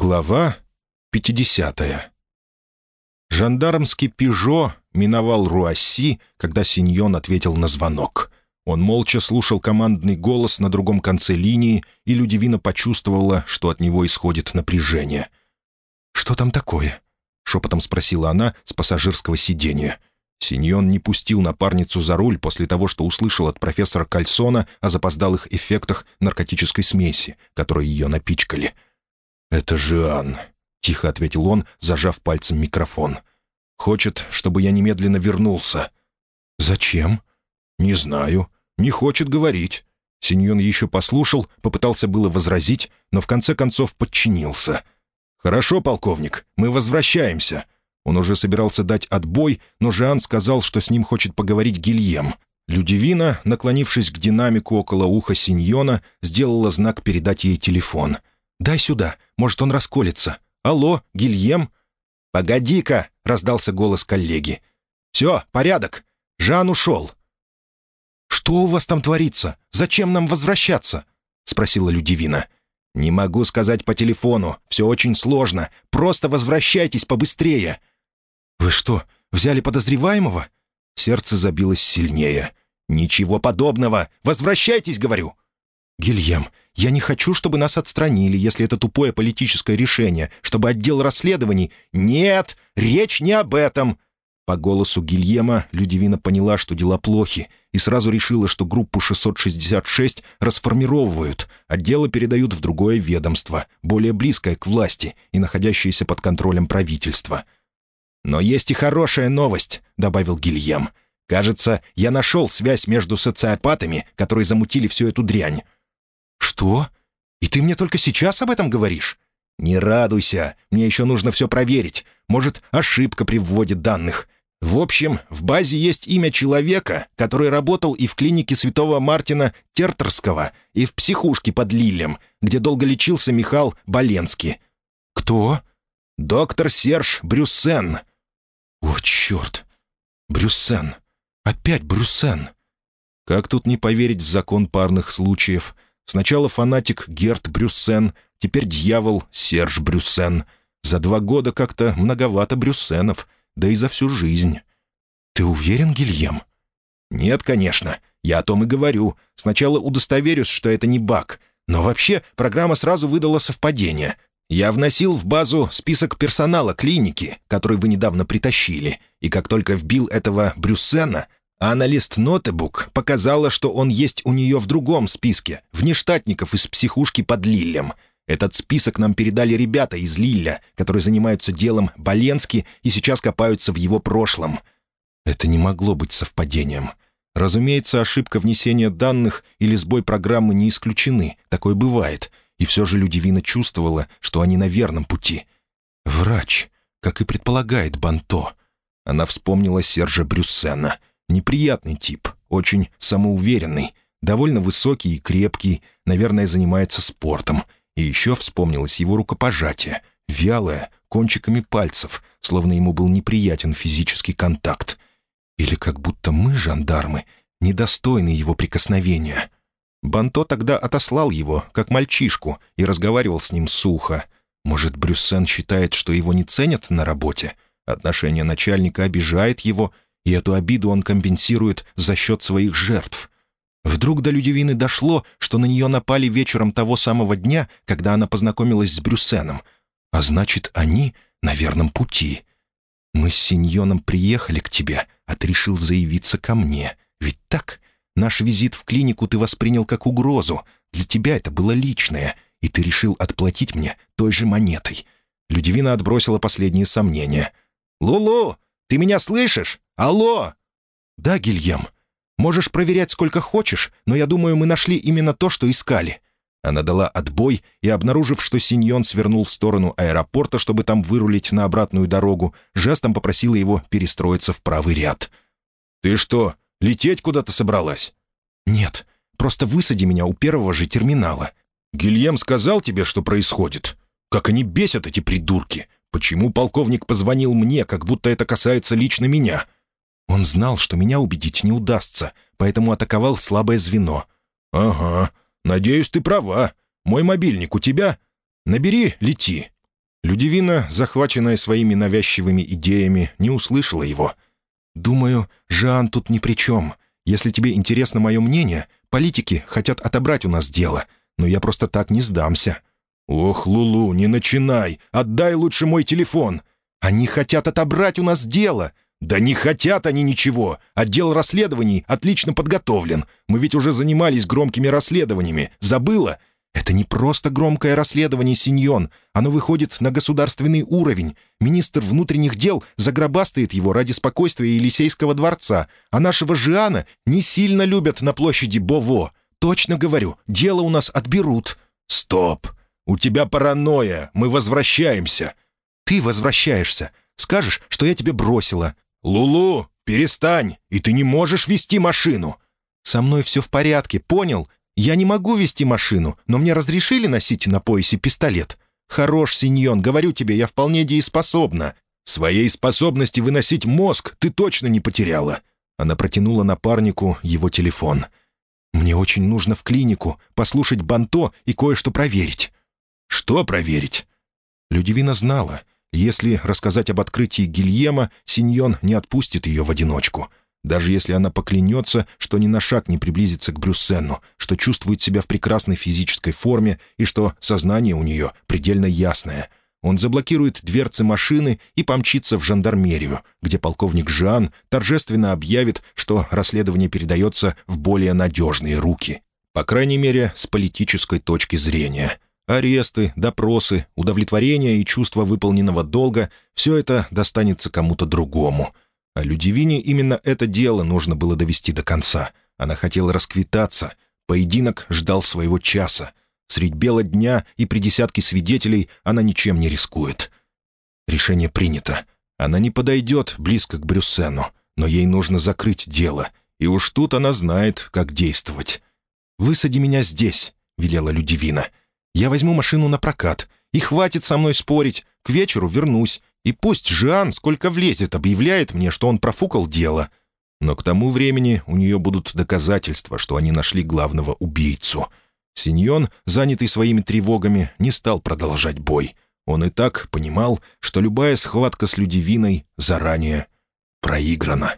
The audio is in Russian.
Глава 50 Жандармский «Пежо» миновал Руасси, когда Синьон ответил на звонок. Он молча слушал командный голос на другом конце линии, и Людивина почувствовала, что от него исходит напряжение. «Что там такое?» — шепотом спросила она с пассажирского сиденья. Синьон не пустил напарницу за руль после того, что услышал от профессора Кальсона о запоздалых эффектах наркотической смеси, которой ее напичкали. «Это Жиан», — тихо ответил он, зажав пальцем микрофон. «Хочет, чтобы я немедленно вернулся». «Зачем?» «Не знаю. Не хочет говорить». Синьон еще послушал, попытался было возразить, но в конце концов подчинился. «Хорошо, полковник, мы возвращаемся». Он уже собирался дать отбой, но Жан сказал, что с ним хочет поговорить Гильем. Людивина, наклонившись к динамику около уха Синьона, сделала знак передать ей телефон. «Дай сюда, может, он расколется. Алло, Гильем?» «Погоди-ка!» — раздался голос коллеги. «Все, порядок. Жан ушел». «Что у вас там творится? Зачем нам возвращаться?» — спросила Людивина. «Не могу сказать по телефону. Все очень сложно. Просто возвращайтесь побыстрее». «Вы что, взяли подозреваемого?» Сердце забилось сильнее. «Ничего подобного! Возвращайтесь, говорю!» «Гильем, я не хочу, чтобы нас отстранили, если это тупое политическое решение, чтобы отдел расследований...» «Нет, речь не об этом!» По голосу Гильема Людивина поняла, что дела плохи, и сразу решила, что группу 666 расформировывают, а дело передают в другое ведомство, более близкое к власти и находящееся под контролем правительства. «Но есть и хорошая новость», — добавил Гильем. «Кажется, я нашел связь между социопатами, которые замутили всю эту дрянь». «Что? И ты мне только сейчас об этом говоришь?» «Не радуйся, мне еще нужно все проверить. Может, ошибка при вводе данных. В общем, в базе есть имя человека, который работал и в клинике святого Мартина Тертерского, и в психушке под Лилем, где долго лечился Михаил Боленский. «Кто?» «Доктор Серж Брюссен». «О, черт! Брюссен! Опять Брюссен!» Как тут не поверить в закон парных случаев? Сначала фанатик Герт Брюссен, теперь дьявол Серж Брюссен. За два года как-то многовато Брюссенов, да и за всю жизнь. «Ты уверен, Гильем?» «Нет, конечно. Я о том и говорю. Сначала удостоверюсь, что это не баг. Но вообще программа сразу выдала совпадение. Я вносил в базу список персонала клиники, который вы недавно притащили, и как только вбил этого Брюссена, аналист Нотебук показала, что он есть у нее в другом списке, внештатников из психушки под Лиллем. Этот список нам передали ребята из Лилля, которые занимаются делом Боленски и сейчас копаются в его прошлом. Это не могло быть совпадением. Разумеется, ошибка внесения данных или сбой программы не исключены, такое бывает — и все же Людивина чувствовала, что они на верном пути. «Врач, как и предполагает Банто». Она вспомнила Сержа Брюссена. Неприятный тип, очень самоуверенный, довольно высокий и крепкий, наверное, занимается спортом. И еще вспомнилось его рукопожатие, вялое, кончиками пальцев, словно ему был неприятен физический контакт. Или как будто мы, жандармы, недостойны его прикосновения. Банто тогда отослал его, как мальчишку, и разговаривал с ним сухо. Может, Брюссен считает, что его не ценят на работе? Отношение начальника обижает его, и эту обиду он компенсирует за счет своих жертв. Вдруг до Людивины дошло, что на нее напали вечером того самого дня, когда она познакомилась с Брюссеном. А значит, они на верном пути. «Мы с Синьоном приехали к тебе, а ты решил заявиться ко мне. Ведь так?» Наш визит в клинику ты воспринял как угрозу. Для тебя это было личное, и ты решил отплатить мне той же монетой». Людивина отбросила последние сомнения. «Лулу, ты меня слышишь? Алло!» «Да, Гильем. Можешь проверять сколько хочешь, но я думаю, мы нашли именно то, что искали». Она дала отбой и, обнаружив, что Синьон свернул в сторону аэропорта, чтобы там вырулить на обратную дорогу, жестом попросила его перестроиться в правый ряд. «Ты что, Лететь куда-то собралась?» «Нет, просто высади меня у первого же терминала». «Гильем сказал тебе, что происходит? Как они бесят, эти придурки! Почему полковник позвонил мне, как будто это касается лично меня?» Он знал, что меня убедить не удастся, поэтому атаковал слабое звено. «Ага, надеюсь, ты права. Мой мобильник у тебя? Набери, лети». Людивина, захваченная своими навязчивыми идеями, не услышала его. «Думаю, Жан тут ни при чем. Если тебе интересно мое мнение, политики хотят отобрать у нас дело, но я просто так не сдамся». «Ох, Лулу, не начинай! Отдай лучше мой телефон!» «Они хотят отобрать у нас дело!» «Да не хотят они ничего! Отдел расследований отлично подготовлен. Мы ведь уже занимались громкими расследованиями. Забыла? Это не просто громкое расследование, Синьон. Оно выходит на государственный уровень. Министр внутренних дел загробастает его ради спокойствия Елисейского дворца, а нашего Жиана не сильно любят на площади Бово. Точно говорю, дело у нас отберут». «Стоп! У тебя паранойя. Мы возвращаемся». «Ты возвращаешься. Скажешь, что я тебя бросила». «Лулу, перестань, и ты не можешь вести машину». «Со мной все в порядке, понял? Я не могу вести машину, но мне разрешили носить на поясе пистолет. Хорош, Синьон, говорю тебе, я вполне дееспособна. Своей способности выносить мозг ты точно не потеряла». Она протянула напарнику его телефон. «Мне очень нужно в клинику, послушать Банто и кое-что проверить». «Что проверить?» Людивина знала. Если рассказать об открытии Гильема, Синьон не отпустит ее в одиночку даже если она поклянется, что ни на шаг не приблизится к Брюссену, что чувствует себя в прекрасной физической форме и что сознание у нее предельно ясное. Он заблокирует дверцы машины и помчится в жандармерию, где полковник Жан торжественно объявит, что расследование передается в более надежные руки. По крайней мере, с политической точки зрения. Аресты, допросы, удовлетворение и чувство выполненного долга — все это достанется кому-то другому — а Людивине именно это дело нужно было довести до конца. Она хотела расквитаться. Поединок ждал своего часа. Средь бела дня и при десятке свидетелей она ничем не рискует. Решение принято. Она не подойдет близко к Брюссену, но ей нужно закрыть дело. И уж тут она знает, как действовать. «Высади меня здесь», — велела Людивина. «Я возьму машину на прокат, и хватит со мной спорить. К вечеру вернусь. И пусть Жан, сколько влезет, объявляет мне, что он профукал дело. Но к тому времени у нее будут доказательства, что они нашли главного убийцу. Синьон, занятый своими тревогами, не стал продолжать бой. Он и так понимал, что любая схватка с Людивиной заранее проиграна.